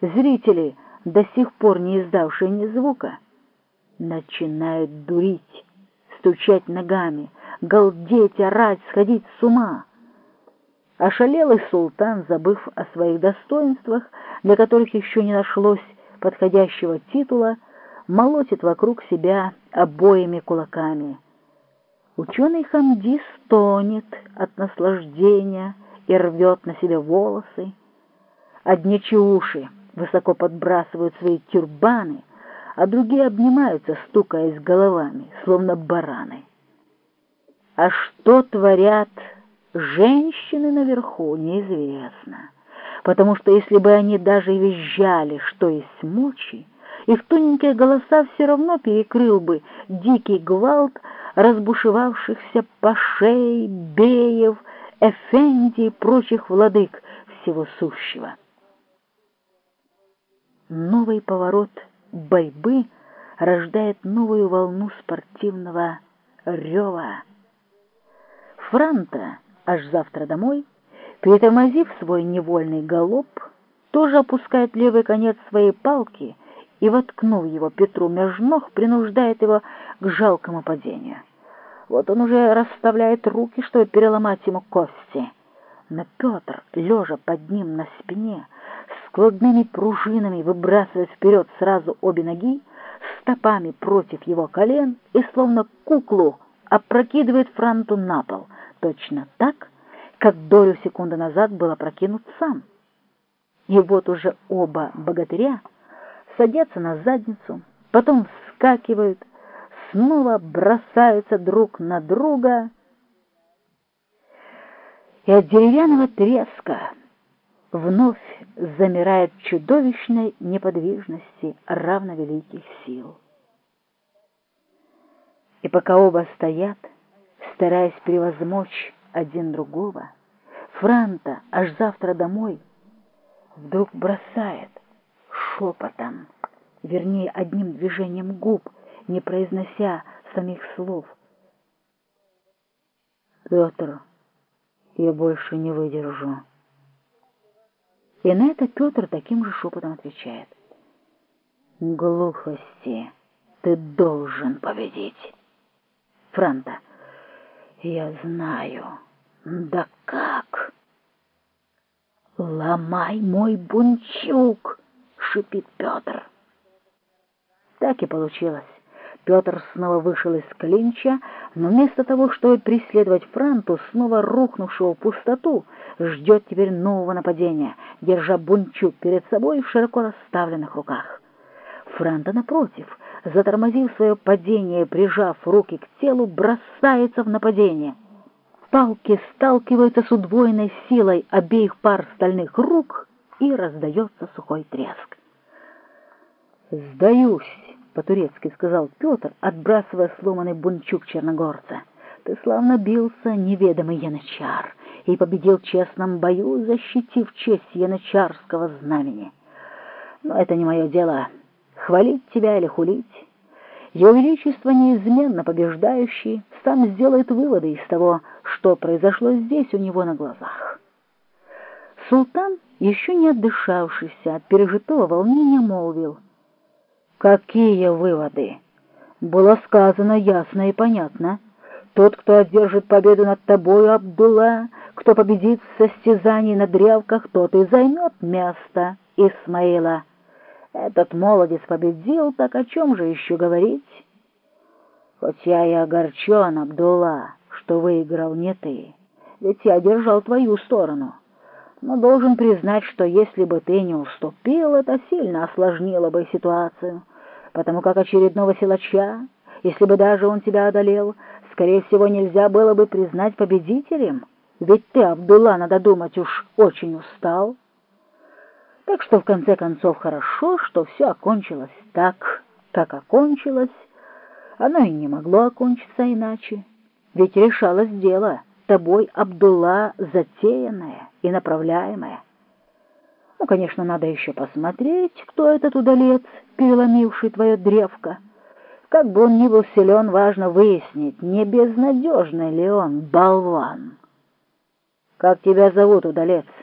Зрители, до сих пор не издавшие ни звука, начинают дурить, стучать ногами, галдеть, орать, сходить с ума. Ошалелый султан, забыв о своих достоинствах, для которых еще не нашлось подходящего титула, молотит вокруг себя обоими кулаками. Ученый Хамди стонет от наслаждения и рвет на себе волосы. Одни чуши высоко подбрасывают свои тюрбаны, а другие обнимаются, стукаясь головами, словно бараны. А что творят женщины наверху, неизвестно, потому что если бы они даже визжали, что есть мочи, их тоненькие голоса все равно перекрыл бы дикий гвалт разбушевавшихся пашей, беев, эфенди и прочих владык всего сущего. Новый поворот борьбы рождает новую волну спортивного рева. Франта аж завтра домой, притормозив свой невольный галоп, тоже опускает левый конец своей палки и, воткнув его Петру меж ног, принуждает его к жалкому падению. Вот он уже расставляет руки, чтобы переломать ему кости. Но Петр, лежа под ним на спине, складными пружинами выбрасывает вперед сразу обе ноги, стопами против его колен и, словно куклу, опрокидывает Франту на пол, точно так, как долю секунды назад был опрокинут сам. И вот уже оба богатыря садятся на задницу, потом вскакивают, снова бросаются друг на друга, и от деревянного треска вновь замирает чудовищной неподвижности равновеликих сил. И пока оба стоят, стараясь превозмочь один другого, Франта аж завтра домой вдруг бросает шепотом, вернее, одним движением губ, не произнося самих слов. «Петр, я больше не выдержу». И на это Петр таким же шепотом отвечает. «Глухости, ты должен победить». Франта, я знаю, да как? «Ломай мой бунчук!» — шипит Петр. Так и получилось. Петр снова вышел из клинча, но вместо того, чтобы преследовать Франту, снова рухнувшего в пустоту, ждет теперь нового нападения, держа бунчук перед собой в широко расставленных руках. Франта, напротив, затормозив свое падение, прижав руки к телу, бросается в нападение. Палки сталкиваются с удвоенной силой обеих пар стальных рук, и раздается сухой треск. «Сдаюсь!» — по-турецки сказал Петр, отбрасывая сломанный бунчук черногорца. «Ты славно бился, неведомый янычар, и победил в честном бою, защитив честь янычарского знамени. Но это не мое дело, хвалить тебя или хулить. Его Величество, неизменно побеждающий, сам сделает выводы из того, что произошло здесь у него на глазах». Султан, еще не отдышавшийся от пережитого волнения, молвил — Какие выводы? Было сказано ясно и понятно. Тот, кто одержит победу над тобой, Абдулла, кто победит в состязании на древках, тот и займет место Исмаила. Этот молодец победил, так о чем же еще говорить? Хоть я и огорчен, Абдулла, что выиграл не ты, ведь я держал твою сторону. Но должен признать, что если бы ты не уступил, это сильно осложнило бы ситуацию потому как очередного силача, если бы даже он тебя одолел, скорее всего, нельзя было бы признать победителем, ведь ты, Абдулла, надо думать, уж очень устал. Так что, в конце концов, хорошо, что все окончилось так, как окончилось. Оно и не могло окончиться иначе, ведь решалось дело тобой, Абдулла, затеянное и направляемое. Ну, конечно, надо еще посмотреть, кто этот удалец, переломивший твое древко. Как бы он ни был силен, важно выяснить, не безнадежный ли он болван. Как тебя зовут, удалец? —